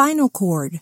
spinal cord.